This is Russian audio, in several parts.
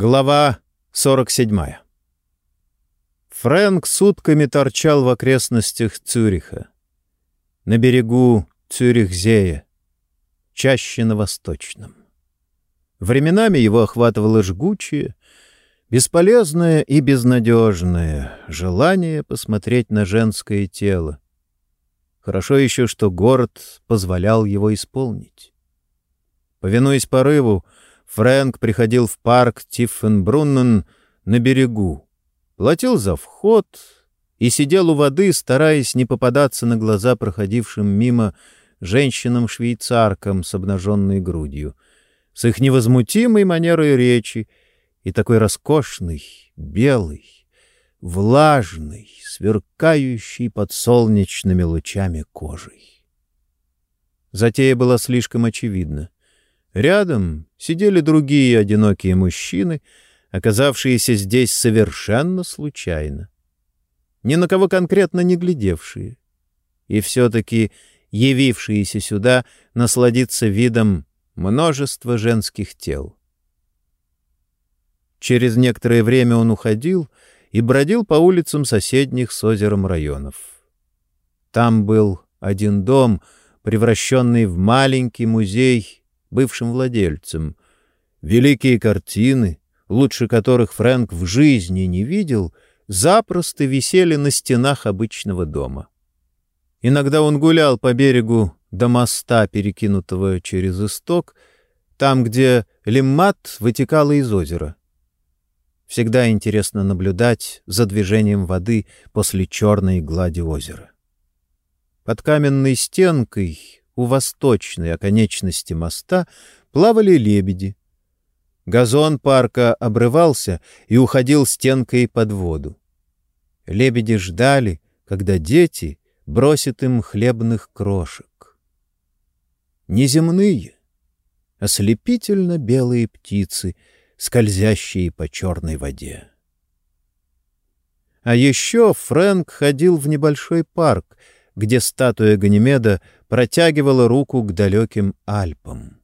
Глава 47 Фрэнк сутками торчал в окрестностях Цюриха. На берегу Цюрихзея, чаще на восточном. Временами его охватывало жгучее, бесполезное и безнадежное желание посмотреть на женское тело. Хорошо еще, что город позволял его исполнить. Повинуясь порыву, Фрэнк приходил в парк Тиффенбруннен на берегу, платил за вход и сидел у воды, стараясь не попадаться на глаза проходившим мимо женщинам-швейцаркам с обнаженной грудью, с их невозмутимой манерой речи и такой роскошной, белой, влажной, сверкающей под солнечными лучами кожей. Затея была слишком очевидна. Рядом сидели другие одинокие мужчины, оказавшиеся здесь совершенно случайно. Ни на кого конкретно не глядевшие. И все-таки явившиеся сюда насладиться видом множества женских тел. Через некоторое время он уходил и бродил по улицам соседних с озером районов. Там был один дом, превращенный в маленький музей бывшим владельцем. Великие картины, лучше которых Фрэнк в жизни не видел, запросто висели на стенах обычного дома. Иногда он гулял по берегу до моста, перекинутого через исток, там, где Лиммат вытекала из озера. Всегда интересно наблюдать за движением воды после черной глади озера. Под каменной стенкой у восточной оконечности моста плавали лебеди. Газон парка обрывался и уходил стенкой под воду. Лебеди ждали, когда дети бросят им хлебных крошек. Неземные, ослепительно белые птицы, скользящие по черной воде. А еще Фрэнк ходил в небольшой парк, где статуя Ганимеда протягивала руку к далеким Альпам.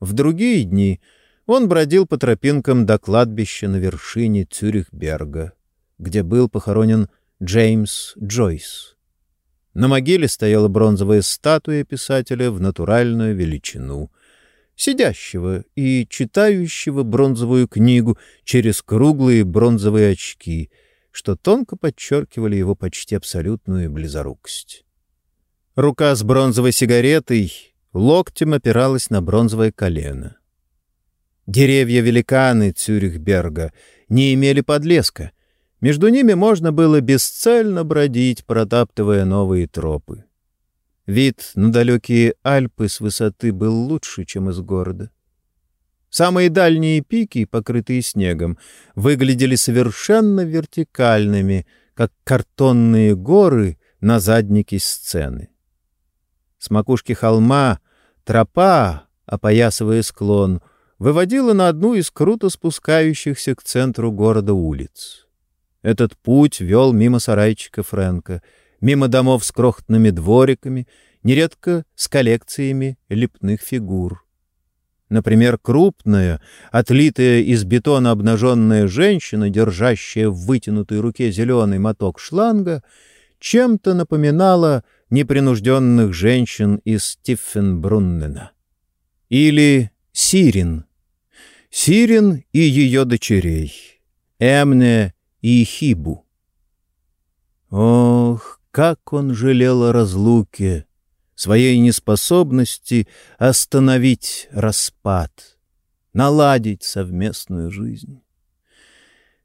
В другие дни он бродил по тропинкам до кладбища на вершине Цюрихберга, где был похоронен Джеймс Джойс. На могиле стояла бронзовая статуя писателя в натуральную величину, сидящего и читающего бронзовую книгу через круглые бронзовые очки — что тонко подчеркивали его почти абсолютную близорукость. Рука с бронзовой сигаретой локтем опиралась на бронзовое колено. Деревья-великаны Цюрихберга не имели подлеска. Между ними можно было бесцельно бродить, протаптывая новые тропы. Вид на далекие Альпы с высоты был лучше, чем из города. Самые дальние пики, покрытые снегом, выглядели совершенно вертикальными, как картонные горы на заднике сцены. С макушки холма тропа, опоясывая склон, выводила на одну из круто спускающихся к центру города улиц. Этот путь вел мимо сарайчика Фрэнка, мимо домов с крохотными двориками, нередко с коллекциями лепных фигур. Например, крупная, отлитая из бетона обнаженная женщина, держащая в вытянутой руке зеленый моток шланга, чем-то напоминала непринужденных женщин из Стиффенбруннена. Или Сирин. Сирин и ее дочерей. Эмне и Хибу. Ох, как он жалел о разлуке! Своей неспособности остановить распад, наладить совместную жизнь.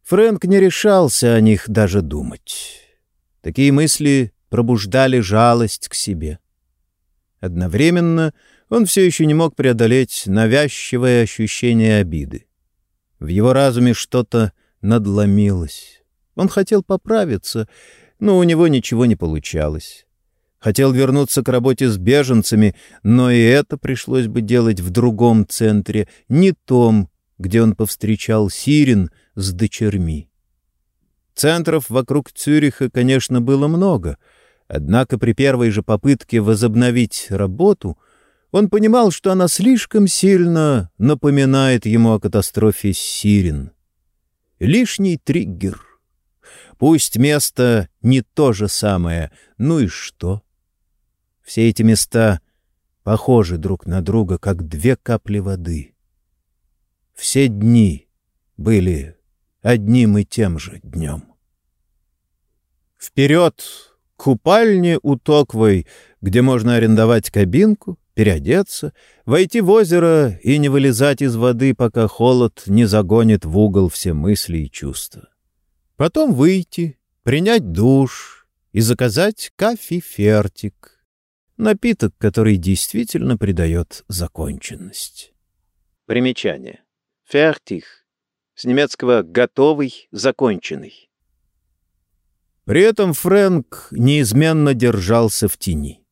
Фрэнк не решался о них даже думать. Такие мысли пробуждали жалость к себе. Одновременно он все еще не мог преодолеть навязчивое ощущение обиды. В его разуме что-то надломилось. Он хотел поправиться, но у него ничего не получалось. Хотел вернуться к работе с беженцами, но и это пришлось бы делать в другом центре, не том, где он повстречал Сирин с дочерьми. Центров вокруг Цюриха, конечно, было много, однако при первой же попытке возобновить работу Он понимал, что она слишком сильно напоминает ему о катастрофе Сирин. Лишний триггер. Пусть место не то же самое, ну и что? Все эти места похожи друг на друга, как две капли воды. Все дни были одним и тем же днем. Вперед к купальне у Токвой, где можно арендовать кабинку, переодеться, войти в озеро и не вылезать из воды, пока холод не загонит в угол все мысли и чувства. Потом выйти, принять душ и заказать кофе-фертик, напиток, который действительно придает законченность. Примечание. Фертих. С немецкого «готовый», «законченный». При этом Фрэнк неизменно держался в тени.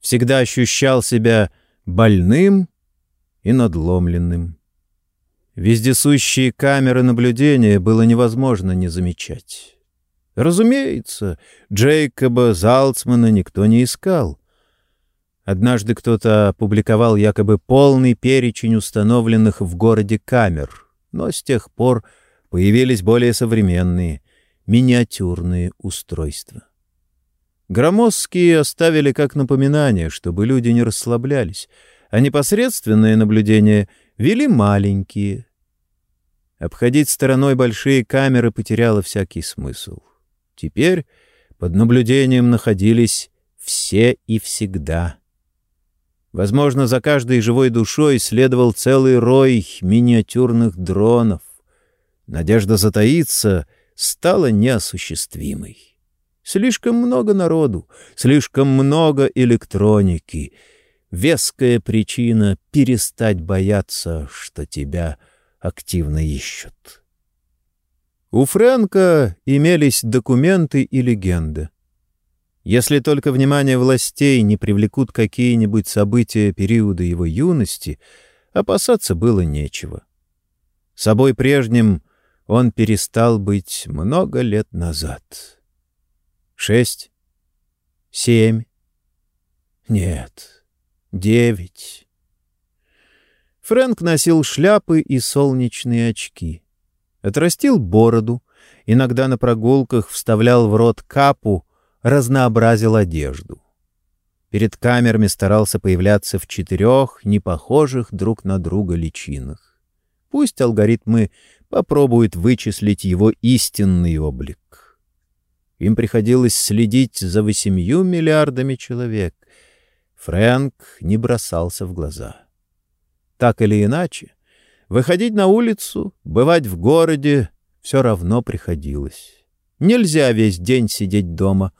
Всегда ощущал себя больным и надломленным. Вездесущие камеры наблюдения было невозможно не замечать. Разумеется, Джейкоба Залцмана никто не искал. Однажды кто-то опубликовал якобы полный перечень установленных в городе камер, но с тех пор появились более современные — миниатюрные устройства. Громоздкие оставили как напоминание, чтобы люди не расслаблялись, а непосредственное наблюдение вели маленькие. Обходить стороной большие камеры потеряло всякий смысл. Теперь под наблюдением находились все и всегда. Возможно, за каждой живой душой следовал целый рой миниатюрных дронов. Надежда затаиться — стала неосуществимой. Слишком много народу, слишком много электроники. Веская причина перестать бояться, что тебя активно ищут. У Фрэнка имелись документы и легенды. Если только внимание властей не привлекут какие-нибудь события периода его юности, опасаться было нечего. Собой прежним он перестал быть много лет назад. Шесть? Семь? Нет, девять. Фрэнк носил шляпы и солнечные очки. Отрастил бороду, иногда на прогулках вставлял в рот капу, разнообразил одежду. Перед камерами старался появляться в четырех непохожих друг на друга личинах. Пусть алгоритмы попробуют вычислить его истинный облик. Им приходилось следить за восемью миллиардами человек. Фрэнк не бросался в глаза. Так или иначе, выходить на улицу, бывать в городе все равно приходилось. Нельзя весь день сидеть дома.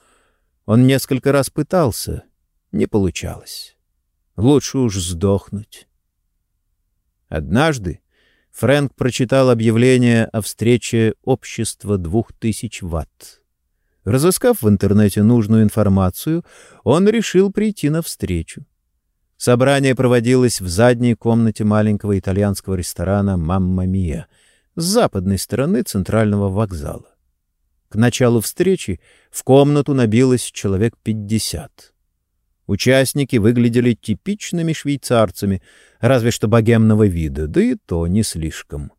Он несколько раз пытался, не получалось. Лучше уж сдохнуть. Однажды Фрэнк прочитал объявление о встрече общества двух тысяч ватт. Разыскав в интернете нужную информацию, он решил прийти на встречу. Собрание проводилось в задней комнате маленького итальянского ресторана «Мамма Мия» с западной стороны центрального вокзала. К началу встречи в комнату набилось человек пятьдесят. Участники выглядели типичными швейцарцами, разве что богемного вида, да и то не слишком.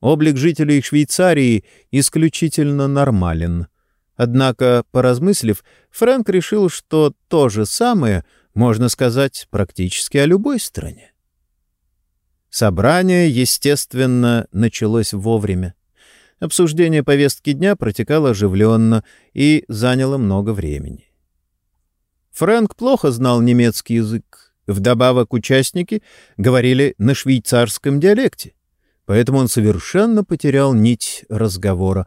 Облик жителей Швейцарии исключительно нормален. Однако, поразмыслив, Фрэнк решил, что то же самое можно сказать практически о любой стране. Собрание, естественно, началось вовремя. Обсуждение повестки дня протекало оживленно и заняло много времени. Фрэнк плохо знал немецкий язык. Вдобавок участники говорили на швейцарском диалекте. Поэтому он совершенно потерял нить разговора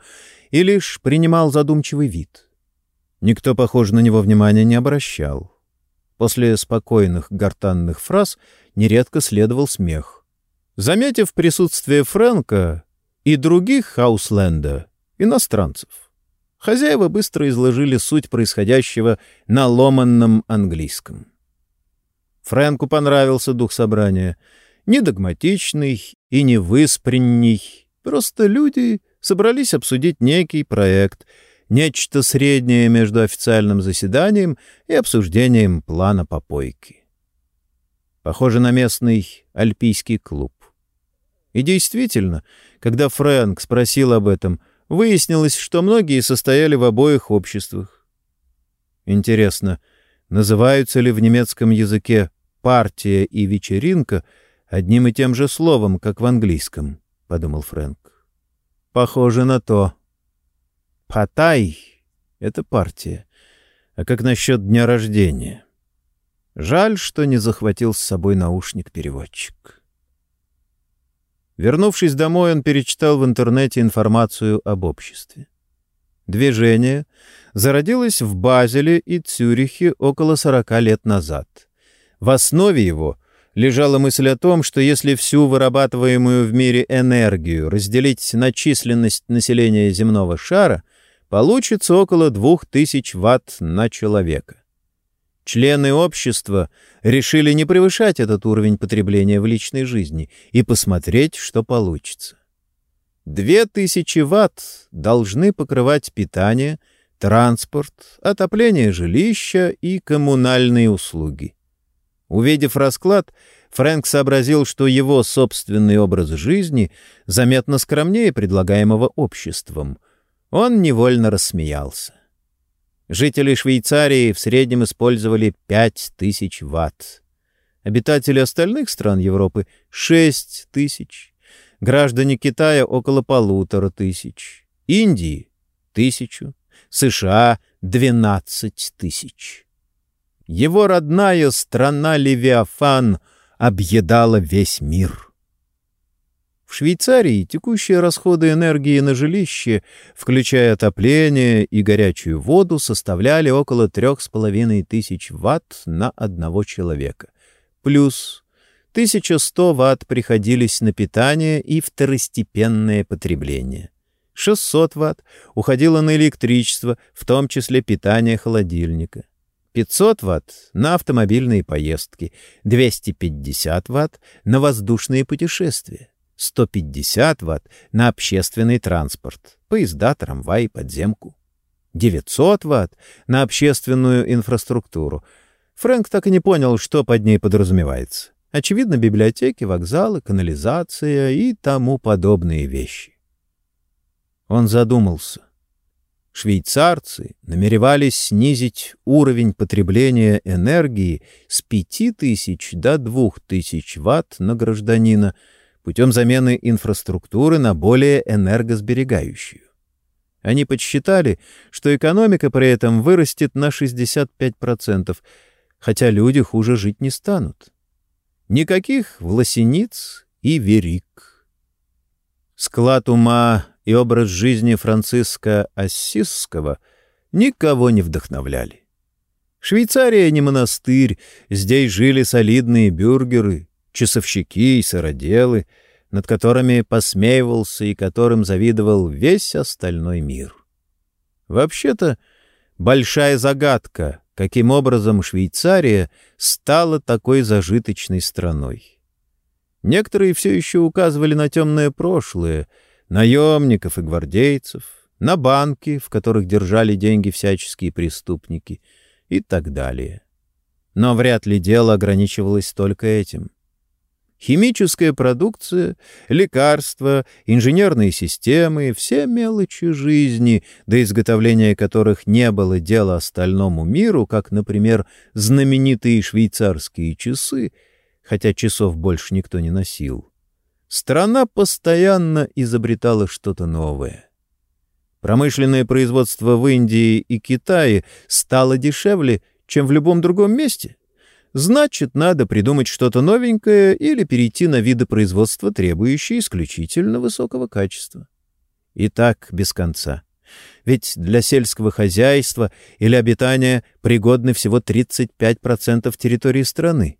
и лишь принимал задумчивый вид. Никто, похоже, на него внимания не обращал. После спокойных гортанных фраз нередко следовал смех. Заметив присутствие Фрэнка и других Хаусленда, иностранцев, Хозяева быстро изложили суть происходящего на ломанном английском. Фрэнку понравился дух собрания. Не догматичный и не выспренний. Просто люди собрались обсудить некий проект, нечто среднее между официальным заседанием и обсуждением плана попойки. Похоже на местный альпийский клуб. И действительно, когда Фрэнк спросил об этом, выяснилось, что многие состояли в обоих обществах. Интересно, называются ли в немецком языке «партия» и «вечеринка» одним и тем же словом, как в английском, — подумал Фрэнк. Похоже на то. «Патай» — это партия. А как насчет дня рождения? Жаль, что не захватил с собой наушник-переводчик. Вернувшись домой, он перечитал в интернете информацию об обществе. Движение зародилось в Базеле и Цюрихе около 40 лет назад. В основе его лежала мысль о том, что если всю вырабатываемую в мире энергию разделить на численность населения земного шара, получится около 2000 ватт на человека. Члены общества решили не превышать этот уровень потребления в личной жизни и посмотреть, что получится. Две тысячи ватт должны покрывать питание, транспорт, отопление жилища и коммунальные услуги. Увидев расклад, Фрэнк сообразил, что его собственный образ жизни заметно скромнее предлагаемого обществом. Он невольно рассмеялся. Жители Швейцарии в среднем использовали 5000 ватт. Обитатели остальных стран Европы — 6 тысяч. Граждане Китая — около полутора тысяч. Индии — тысячу. США — 12 тысяч. Его родная страна Левиафан объедала весь мир. В Швейцарии текущие расходы энергии на жилище, включая отопление и горячую воду, составляли около трех с половиной тысяч ватт на одного человека. Плюс 1100 ватт приходились на питание и второстепенное потребление. 600 ватт уходило на электричество, в том числе питание холодильника. 500 ватт на автомобильные поездки, 250 ватт на воздушные путешествия. 150 Вт на общественный транспорт, поезда, трамваи, подземку. 900 Вт на общественную инфраструктуру. Фрэнк так и не понял, что под ней подразумевается. Очевидно, библиотеки, вокзалы, канализация и тому подобные вещи. Он задумался. Швейцарцы намеревались снизить уровень потребления энергии с 5000 до 2000 Вт на гражданина — путем замены инфраструктуры на более энергосберегающую. Они подсчитали, что экономика при этом вырастет на 65%, хотя люди хуже жить не станут. Никаких власениц и верик. Склад ума и образ жизни Франциска Ассисского никого не вдохновляли. Швейцария не монастырь, здесь жили солидные бюргеры, часовщики и сыроделы, над которыми посмеивался и которым завидовал весь остальной мир. Вообще-то, большая загадка, каким образом Швейцария стала такой зажиточной страной. Некоторые все еще указывали на темное прошлое, наемников и гвардейцев, на банки, в которых держали деньги всяческие преступники и так далее. Но вряд ли дело ограничивалось только этим. Химическая продукция, лекарства, инженерные системы — все мелочи жизни, до изготовления которых не было дела остальному миру, как, например, знаменитые швейцарские часы, хотя часов больше никто не носил. Страна постоянно изобретала что-то новое. Промышленное производство в Индии и Китае стало дешевле, чем в любом другом месте — Значит, надо придумать что-то новенькое или перейти на виды производства, требующие исключительно высокого качества. И так без конца. Ведь для сельского хозяйства или обитания пригодны всего 35% территории страны.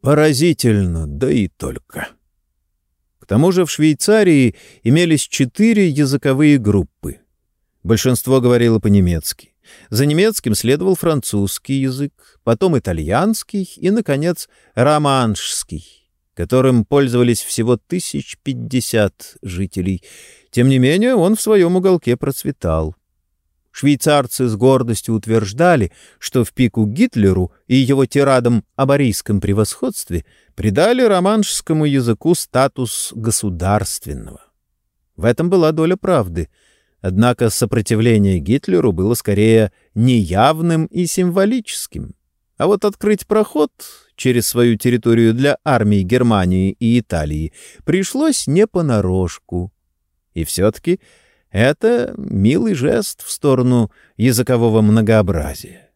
Поразительно, да и только. К тому же в Швейцарии имелись четыре языковые группы. Большинство говорило по-немецки. За немецким следовал французский язык, потом итальянский и, наконец, романшский, которым пользовались всего тысяч пятьдесят жителей. Тем не менее, он в своем уголке процветал. Швейцарцы с гордостью утверждали, что в пику Гитлеру и его тирадам о барийском превосходстве придали романшскому языку статус государственного. В этом была доля правды, однако сопротивление Гитлеру было скорее неявным и символическим. А вот открыть проход через свою территорию для армий Германии и Италии пришлось не понарошку. И все-таки это милый жест в сторону языкового многообразия.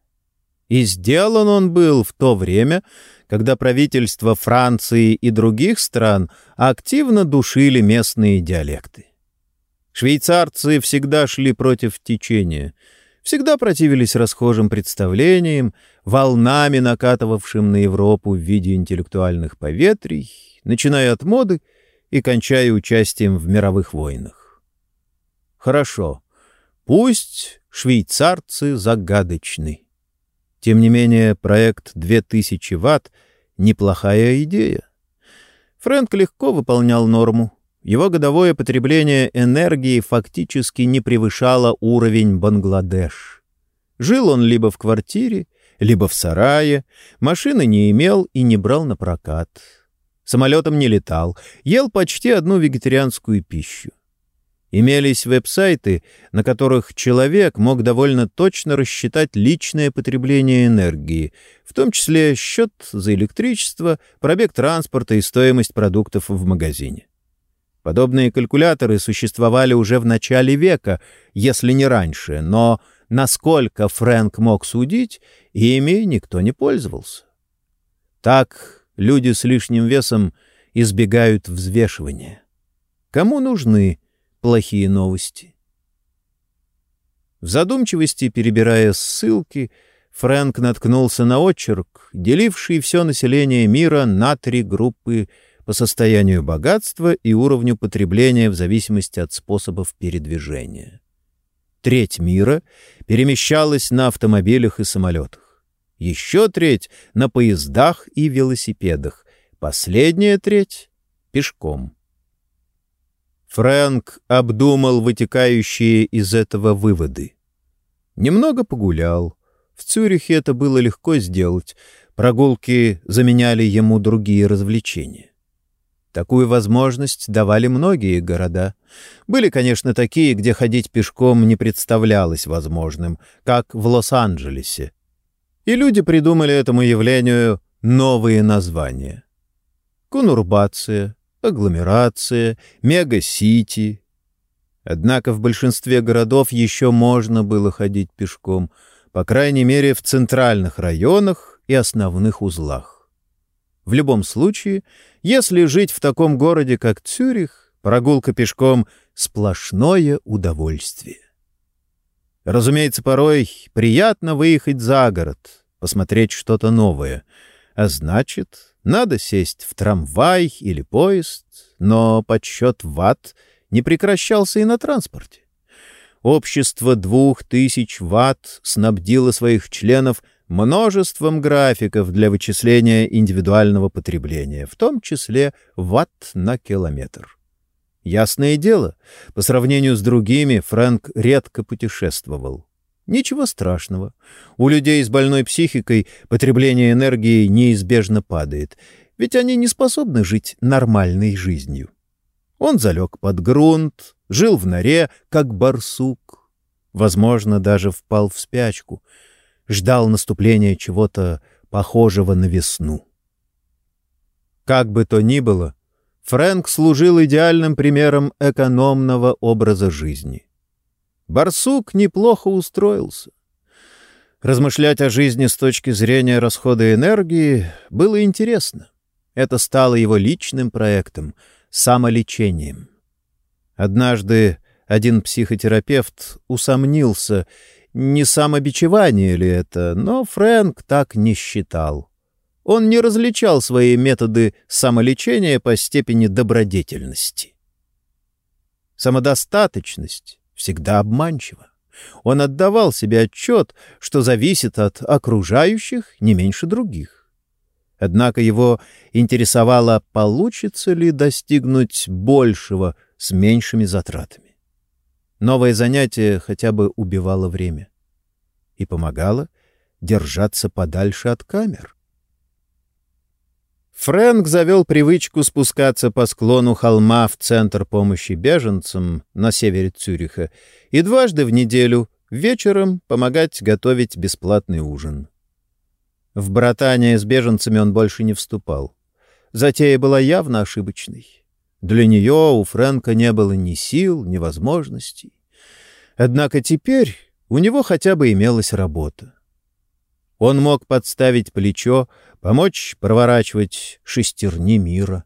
И сделан он был в то время, когда правительства Франции и других стран активно душили местные диалекты. Швейцарцы всегда шли против течения, всегда противились расхожим представлениям, волнами накатывавшим на Европу в виде интеллектуальных поветрий, начиная от моды и кончая участием в мировых войнах. Хорошо. Пусть швейцарцы загадочны. Тем не менее, проект 2000 ватт — неплохая идея. Фрэнк легко выполнял норму. Его годовое потребление энергии фактически не превышало уровень Бангладеш. Жил он либо в квартире, либо в сарае, машины не имел и не брал на прокат. Самолетом не летал, ел почти одну вегетарианскую пищу. Имелись веб-сайты, на которых человек мог довольно точно рассчитать личное потребление энергии, в том числе счет за электричество, пробег транспорта и стоимость продуктов в магазине. Подобные калькуляторы существовали уже в начале века, если не раньше, но, насколько Фрэнк мог судить, ими никто не пользовался. Так люди с лишним весом избегают взвешивания. Кому нужны плохие новости. В задумчивости, перебирая ссылки, Фрэнк наткнулся на очерк, деливший все население мира на три группы по состоянию богатства и уровню потребления в зависимости от способов передвижения. Треть мира перемещалась на автомобилях и самолетах. Еще треть — на поездах и велосипедах. Последняя треть — пешком. Фрэнк обдумал вытекающие из этого выводы. Немного погулял. В Цюрихе это было легко сделать. Прогулки заменяли ему другие развлечения. Такую возможность давали многие города. Были, конечно, такие, где ходить пешком не представлялось возможным, как в Лос-Анджелесе. И люди придумали этому явлению новые названия. Конурбация, агломерация, мега-сити. Однако в большинстве городов еще можно было ходить пешком, по крайней мере в центральных районах и основных узлах. В любом случае, если жить в таком городе, как Цюрих, прогулка пешком — сплошное удовольствие. Разумеется, порой приятно выехать за город, посмотреть что-то новое, а значит, надо сесть в трамвай или поезд, но подсчет ватт не прекращался и на транспорте. Общество двух тысяч ватт снабдило своих членов множеством графиков для вычисления индивидуального потребления, в том числе ватт на километр. Ясное дело, по сравнению с другими Фрэнк редко путешествовал. Ничего страшного. У людей с больной психикой потребление энергии неизбежно падает, ведь они не способны жить нормальной жизнью. Он залег под грунт, жил в норе, как барсук. Возможно, даже впал в спячку. Ждал наступления чего-то похожего на весну. Как бы то ни было, Фрэнк служил идеальным примером экономного образа жизни. Барсук неплохо устроился. Размышлять о жизни с точки зрения расхода энергии было интересно. Это стало его личным проектом, самолечением. Однажды один психотерапевт усомнился, не самобичевание ли это, но Фрэнк так не считал. Он не различал свои методы самолечения по степени добродетельности. Самодостаточность всегда обманчиво. Он отдавал себе отчет, что зависит от окружающих не меньше других. Однако его интересовало, получится ли достигнуть большего с меньшими затратами. Новое занятие хотя бы убивало время. И помогало держаться подальше от камер. Фрэнк завел привычку спускаться по склону холма в Центр помощи беженцам на севере Цюриха и дважды в неделю вечером помогать готовить бесплатный ужин. В братание с беженцами он больше не вступал. Затея была явно ошибочной. Для нее у Фрэнка не было ни сил, ни возможностей. Однако теперь у него хотя бы имелась работа. Он мог подставить плечо, помочь проворачивать шестерни мира.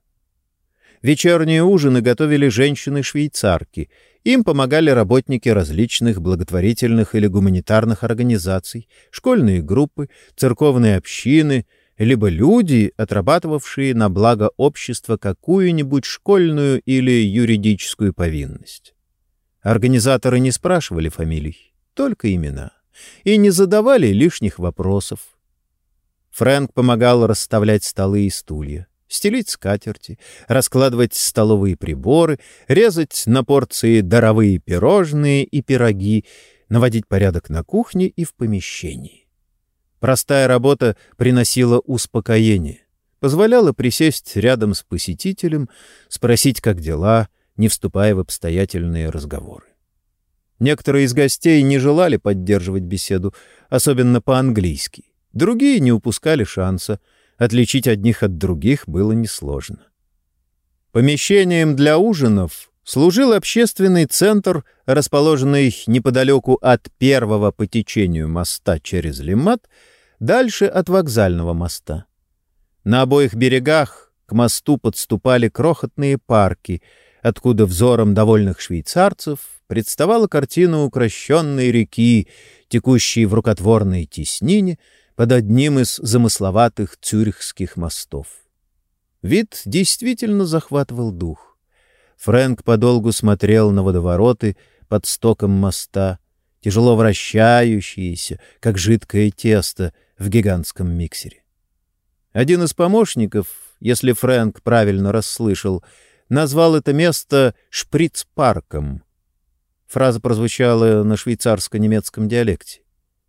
Вечерние ужины готовили женщины-швейцарки. Им помогали работники различных благотворительных или гуманитарных организаций, школьные группы, церковные общины, либо люди, отрабатывавшие на благо общества какую-нибудь школьную или юридическую повинность. Организаторы не спрашивали фамилий, только имена и не задавали лишних вопросов. Фрэнк помогал расставлять столы и стулья, стелить скатерти, раскладывать столовые приборы, резать на порции даровые пирожные и пироги, наводить порядок на кухне и в помещении. Простая работа приносила успокоение, позволяла присесть рядом с посетителем, спросить, как дела, не вступая в обстоятельные разговоры. Некоторые из гостей не желали поддерживать беседу, особенно по-английски. Другие не упускали шанса. Отличить одних от других было несложно. Помещением для ужинов служил общественный центр, расположенный неподалеку от первого по течению моста через Лимат, дальше от вокзального моста. На обоих берегах к мосту подступали крохотные парки, откуда взором довольных швейцарцев представала картина укращенной реки, текущей в рукотворной теснине под одним из замысловатых цюрихских мостов. Вид действительно захватывал дух. Фрэнк подолгу смотрел на водовороты под стоком моста, тяжело вращающиеся, как жидкое тесто в гигантском миксере. Один из помощников, если Фрэнк правильно расслышал, назвал это место «шприц-парком», Фраза прозвучала на швейцарско-немецком диалекте.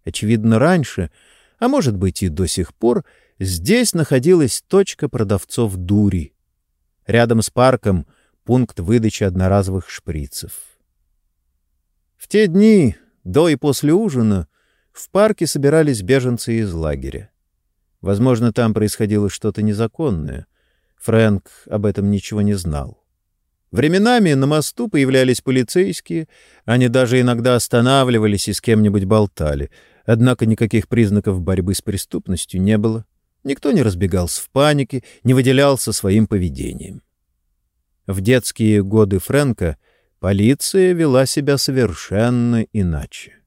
Очевидно, раньше, а может быть и до сих пор, здесь находилась точка продавцов дури. Рядом с парком пункт выдачи одноразовых шприцев. В те дни, до и после ужина, в парке собирались беженцы из лагеря. Возможно, там происходило что-то незаконное. Фрэнк об этом ничего не знал. Временами на мосту появлялись полицейские, они даже иногда останавливались и с кем-нибудь болтали, однако никаких признаков борьбы с преступностью не было. Никто не разбегался в панике, не выделялся своим поведением. В детские годы Фрэнка полиция вела себя совершенно иначе.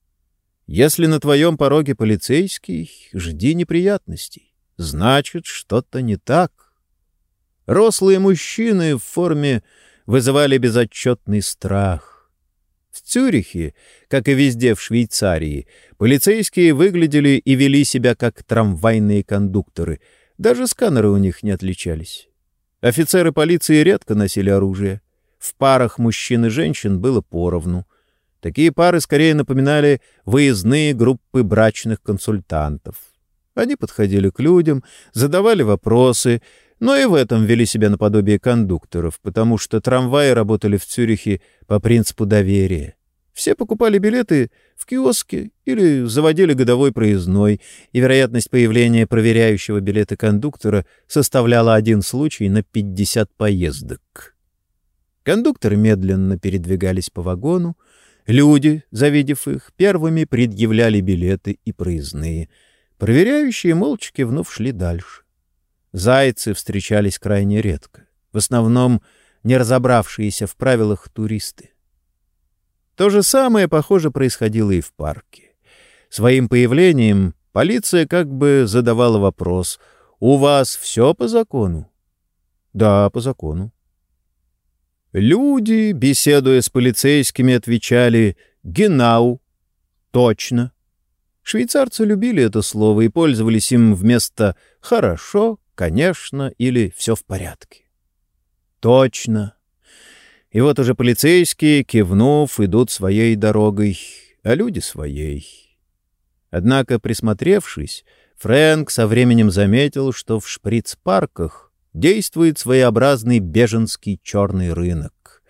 Если на твоем пороге полицейский, жди неприятностей. Значит, что-то не так. Рослые мужчины в форме вызывали безотчетный страх. В Цюрихе, как и везде в Швейцарии, полицейские выглядели и вели себя как трамвайные кондукторы, даже сканеры у них не отличались. Офицеры полиции редко носили оружие. В парах мужчин и женщин было поровну. Такие пары скорее напоминали выездные группы брачных консультантов. Они подходили к людям, задавали вопросы, но и в этом вели себя наподобие кондукторов, потому что трамваи работали в Цюрихе по принципу доверия. Все покупали билеты в киоске или заводили годовой проездной, и вероятность появления проверяющего билеты кондуктора составляла один случай на 50 поездок. Кондукторы медленно передвигались по вагону, люди, завидев их, первыми предъявляли билеты и проездные. Проверяющие молча кивнув шли дальше. Зайцы встречались крайне редко, в основном не разобравшиеся в правилах туристы. То же самое, похоже, происходило и в парке. Своим появлением полиция как бы задавала вопрос «У вас все по закону?» «Да, по закону». Люди, беседуя с полицейскими, отвечали «Генау». «Точно». Швейцарцы любили это слово и пользовались им вместо «хорошо», конечно или все в порядке. Точно. И вот уже полицейские, кивнув, идут своей дорогой, а люди своей. Однако, присмотревшись, Фрэнк со временем заметил, что в шприц-парках действует своеобразный беженский черный рынок.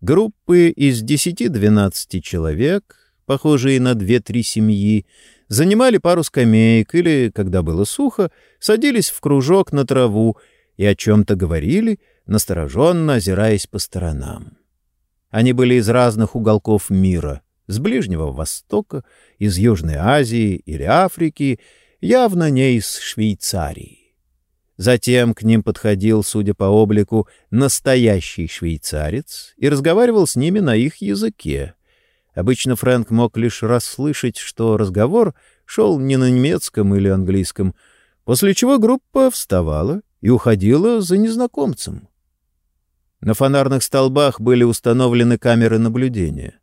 Группы из 10-12 человек, похожие на 2-3 семьи, занимали пару скамеек или, когда было сухо, садились в кружок на траву и о чем-то говорили, настороженно озираясь по сторонам. Они были из разных уголков мира, с Ближнего Востока, из Южной Азии или Африки, явно не из Швейцарии. Затем к ним подходил, судя по облику, настоящий швейцарец и разговаривал с ними на их языке. Обычно Фрэнк мог лишь расслышать, что разговор шел не на немецком или английском, после чего группа вставала и уходила за незнакомцем. На фонарных столбах были установлены камеры наблюдения.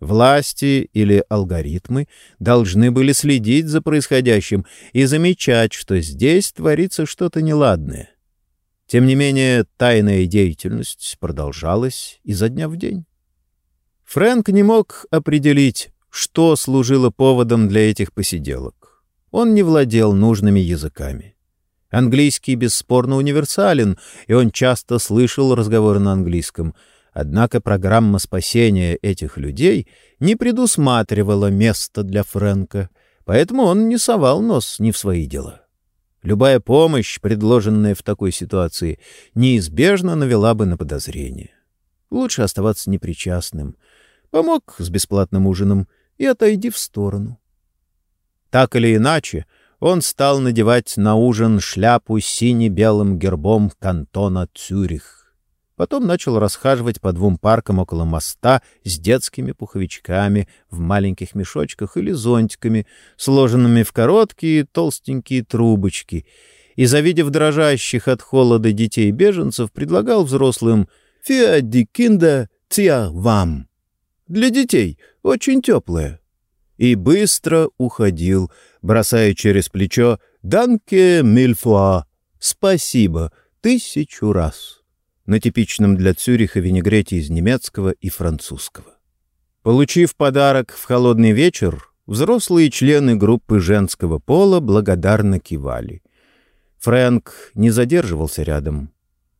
Власти или алгоритмы должны были следить за происходящим и замечать, что здесь творится что-то неладное. Тем не менее, тайная деятельность продолжалась изо дня в день. Фрэнк не мог определить, что служило поводом для этих посиделок. Он не владел нужными языками. Английский бесспорно универсален, и он часто слышал разговоры на английском. Однако программа спасения этих людей не предусматривала места для Фрэнка, поэтому он не совал нос ни в свои дела. Любая помощь, предложенная в такой ситуации, неизбежно навела бы на подозрение. Лучше оставаться непричастным. Помог с бесплатным ужином и отойди в сторону. Так или иначе, он стал надевать на ужин шляпу с сине-белым гербом кантона Цюрих. Потом начал расхаживать по двум паркам около моста с детскими пуховичками в маленьких мешочках или зонтиками, сложенными в короткие толстенькие трубочки, и, завидев дрожащих от холода детей-беженцев, предлагал взрослым «Фиа ди кинда тиа вам» для детей, очень теплое. И быстро уходил, бросая через плечо «Данке мильфуа» — «Спасибо» тысячу раз на типичном для Цюриха винегрете из немецкого и французского. Получив подарок в холодный вечер, взрослые члены группы женского пола благодарно кивали. Фрэнк не задерживался рядом.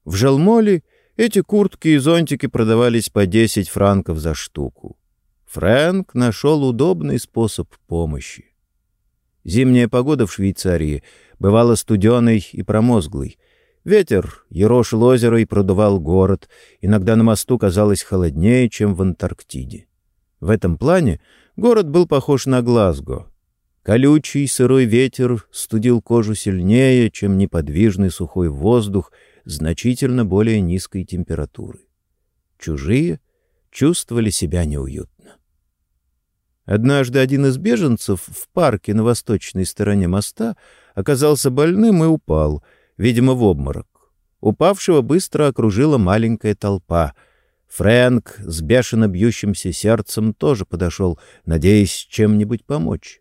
В Желмоле эти куртки и зонтики продавались по 10 франков за штуку. Фрэнк нашел удобный способ помощи. Зимняя погода в Швейцарии бывала студеной и промозглой. Ветер ерошил озеро и продувал город. Иногда на мосту казалось холоднее, чем в Антарктиде. В этом плане город был похож на Глазго. Колючий сырой ветер студил кожу сильнее, чем неподвижный сухой воздух значительно более низкой температуры. Чужие чувствовали себя неуютно. Однажды один из беженцев в парке на восточной стороне моста оказался больным и упал, видимо, в обморок. Упавшего быстро окружила маленькая толпа. Фрэнк с бешено бьющимся сердцем тоже подошел, надеясь чем-нибудь помочь.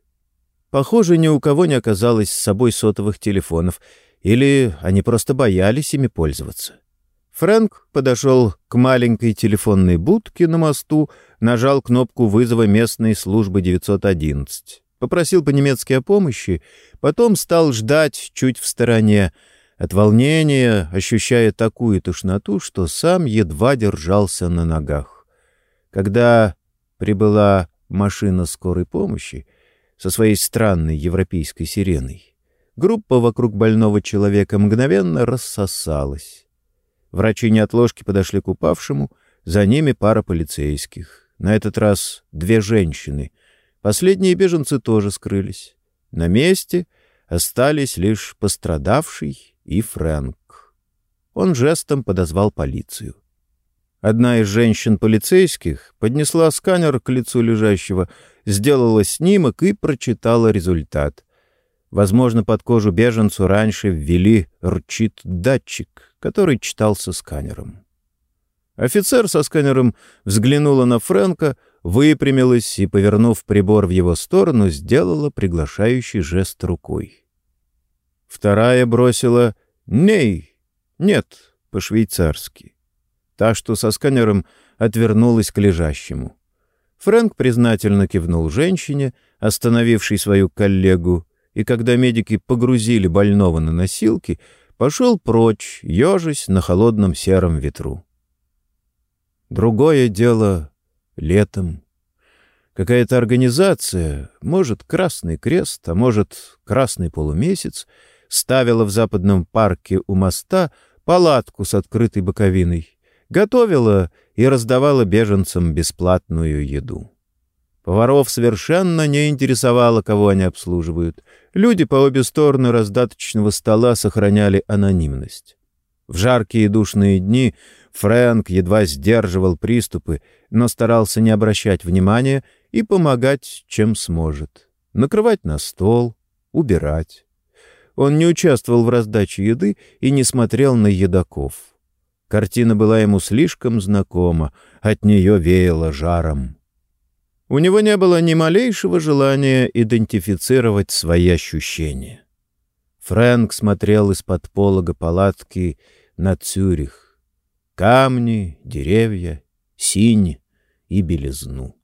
Похоже, ни у кого не оказалось с собой сотовых телефонов, или они просто боялись ими пользоваться. Фрэнк подошел к маленькой телефонной будке на мосту, нажал кнопку вызова местной службы 911, попросил по-немецки о помощи, потом стал ждать чуть в стороне, от волнения ощущая такую тошноту, что сам едва держался на ногах. Когда прибыла машина скорой помощи со своей странной европейской сиреной, группа вокруг больного человека мгновенно рассосалась. Врачи неотложки подошли к упавшему, за ними пара полицейских. На этот раз две женщины. Последние беженцы тоже скрылись. На месте остались лишь пострадавший и Фрэнк. Он жестом подозвал полицию. Одна из женщин-полицейских поднесла сканер к лицу лежащего, сделала снимок и прочитала результат. Возможно, под кожу беженцу раньше ввели рчит-датчик, который читался сканером. Офицер со сканером взглянула на Фрэнка, выпрямилась и, повернув прибор в его сторону, сделала приглашающий жест рукой. Вторая бросила «Ней!» «Нет!» по-швейцарски. Та, что со сканером, отвернулась к лежащему. Фрэнк признательно кивнул женщине, остановившей свою коллегу, и когда медики погрузили больного на носилки, пошел прочь, ежась на холодном сером ветру. Другое дело летом. Какая-то организация, может, Красный Крест, а может, Красный Полумесяц, ставила в западном парке у моста палатку с открытой боковиной, готовила и раздавала беженцам бесплатную еду. Поваров совершенно не интересовало, кого они обслуживают. Люди по обе стороны раздаточного стола сохраняли анонимность. В жаркие душные дни Фрэнк едва сдерживал приступы, но старался не обращать внимания и помогать, чем сможет. Накрывать на стол, убирать. Он не участвовал в раздаче еды и не смотрел на едоков. Картина была ему слишком знакома, от нее веяло жаром. У него не было ни малейшего желания идентифицировать свои ощущения. Фрэнк смотрел из-под полога палатки на Цюрих. Камни, деревья, синь и белизну.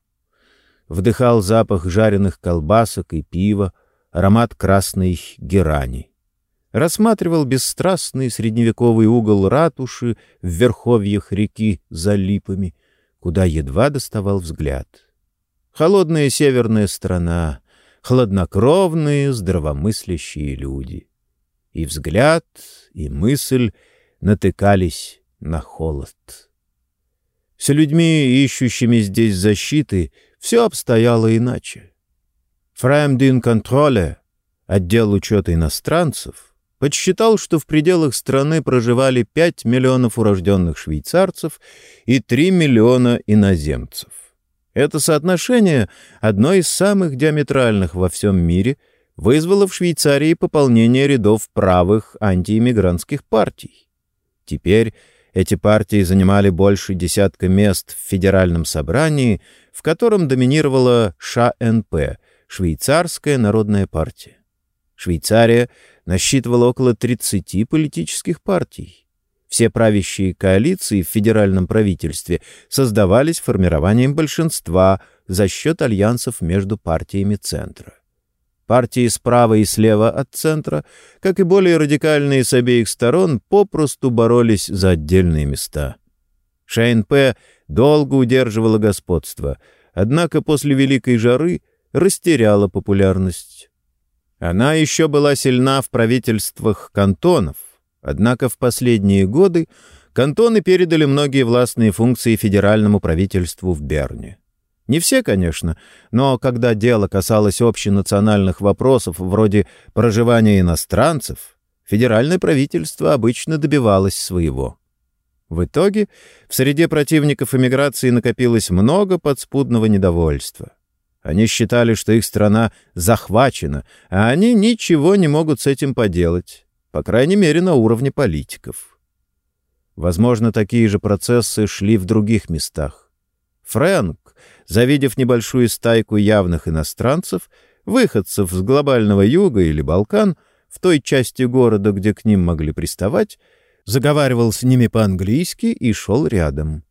Вдыхал запах жареных колбасок и пива, аромат красной герани. Рассматривал бесстрастный средневековый угол ратуши в верховьях реки за липами, куда едва доставал взгляд. Холодная северная страна, хладнокровные, здравомыслящие люди. И взгляд, и мысль натыкались на холод. С людьми, ищущими здесь защиты, все обстояло иначе. Фрэмдин контроле, отдел учета иностранцев, подсчитал, что в пределах страны проживали 5 миллионов урожденных швейцарцев и 3 миллиона иноземцев. Это соотношение, одно из самых диаметральных во всем мире, вызвало в Швейцарии пополнение рядов правых антииммигрантских партий. Теперь эти партии занимали больше десятка мест в федеральном собрании, в котором доминировала ШНП Швейцарская народная партия. Швейцария насчитывала около 30 политических партий. Все правящие коалиции в федеральном правительстве создавались формированием большинства за счет альянсов между партиями центра. Партии справа и слева от центра, как и более радикальные с обеих сторон, попросту боролись за отдельные места. ШНП долго удерживала господство, однако после Великой жары — растеряла популярность. Она еще была сильна в правительствах кантонов, однако в последние годы кантоны передали многие властные функции федеральному правительству в Берне. Не все, конечно, но когда дело касалось общенациональных вопросов вроде проживания иностранцев, федеральное правительство обычно добивалось своего. В итоге в среде противников эмиграции накопилось много подспудного недовольства. Они считали, что их страна захвачена, а они ничего не могут с этим поделать, по крайней мере, на уровне политиков. Возможно, такие же процессы шли в других местах. Фрэнк, завидев небольшую стайку явных иностранцев, выходцев с глобального юга или Балкан, в той части города, где к ним могли приставать, заговаривал с ними по-английски и шел рядом.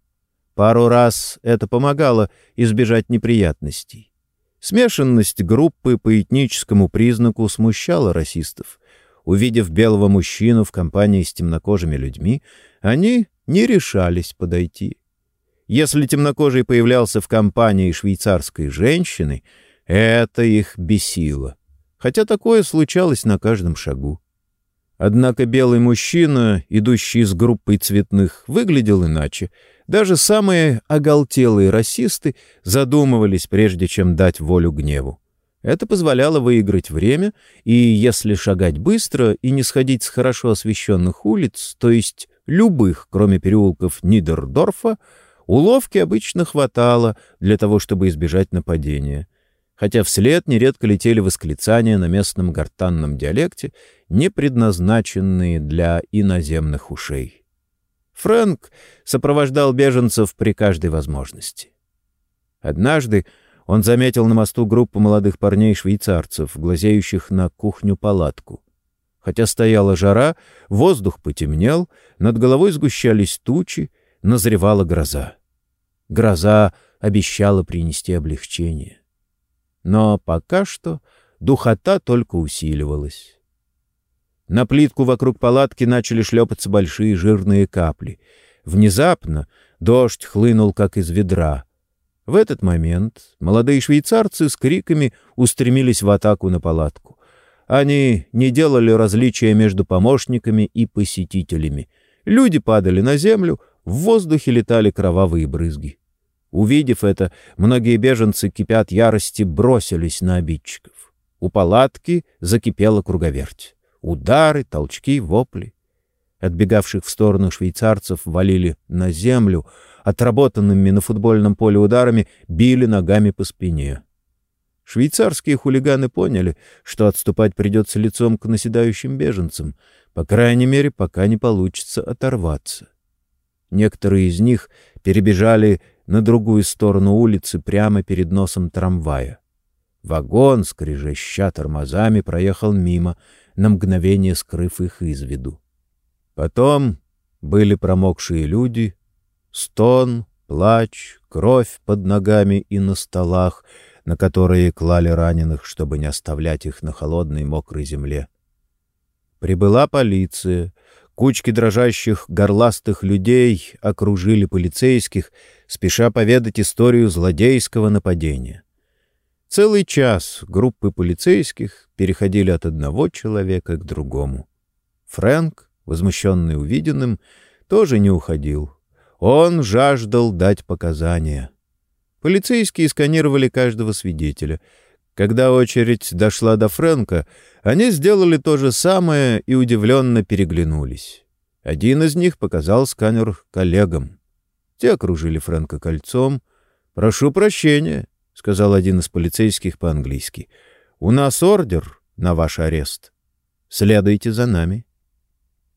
Пару раз это помогало избежать неприятностей. Смешанность группы по этническому признаку смущала расистов. Увидев белого мужчину в компании с темнокожими людьми, они не решались подойти. Если темнокожий появлялся в компании швейцарской женщины, это их бесило. Хотя такое случалось на каждом шагу. Однако белый мужчина, идущий с группой цветных, выглядел иначе — даже самые оголтелые расисты задумывались, прежде чем дать волю гневу. Это позволяло выиграть время, и если шагать быстро и не сходить с хорошо освещенных улиц, то есть любых, кроме переулков Нидердорфа, уловки обычно хватало для того, чтобы избежать нападения. Хотя вслед нередко летели восклицания на местном гортанном диалекте, не предназначенные для иноземных ушей. Фрэнк сопровождал беженцев при каждой возможности. Однажды он заметил на мосту группу молодых парней-швейцарцев, глазеющих на кухню-палатку. Хотя стояла жара, воздух потемнел, над головой сгущались тучи, назревала гроза. Гроза обещала принести облегчение. Но пока что духота только усиливалась. На плитку вокруг палатки начали шлепаться большие жирные капли. Внезапно дождь хлынул, как из ведра. В этот момент молодые швейцарцы с криками устремились в атаку на палатку. Они не делали различия между помощниками и посетителями. Люди падали на землю, в воздухе летали кровавые брызги. Увидев это, многие беженцы, кипят ярости, бросились на обидчиков. У палатки закипела круговерть. Удары, толчки, вопли. Отбегавших в сторону швейцарцев валили на землю, отработанными на футбольном поле ударами били ногами по спине. Швейцарские хулиганы поняли, что отступать придется лицом к наседающим беженцам, по крайней мере, пока не получится оторваться. Некоторые из них перебежали на другую сторону улицы прямо перед носом трамвая. Вагон, скрежеща тормозами, проехал мимо, на мгновение скрыв их из виду. Потом были промокшие люди, стон, плач, кровь под ногами и на столах — на которые клали раненых, чтобы не оставлять их на холодной мокрой земле. Прибыла полиция. Кучки дрожащих горластых людей окружили полицейских, спеша поведать историю злодейского нападения. Целый час группы полицейских переходили от одного человека к другому. Фрэнк, возмущенный увиденным, тоже не уходил. Он жаждал дать показания. Полицейские сканировали каждого свидетеля. Когда очередь дошла до Фрэнка, они сделали то же самое и удивленно переглянулись. Один из них показал сканер коллегам. Те окружили Фрэнка кольцом. «Прошу прощения», — сказал один из полицейских по-английски. «У нас ордер на ваш арест. Следуйте за нами».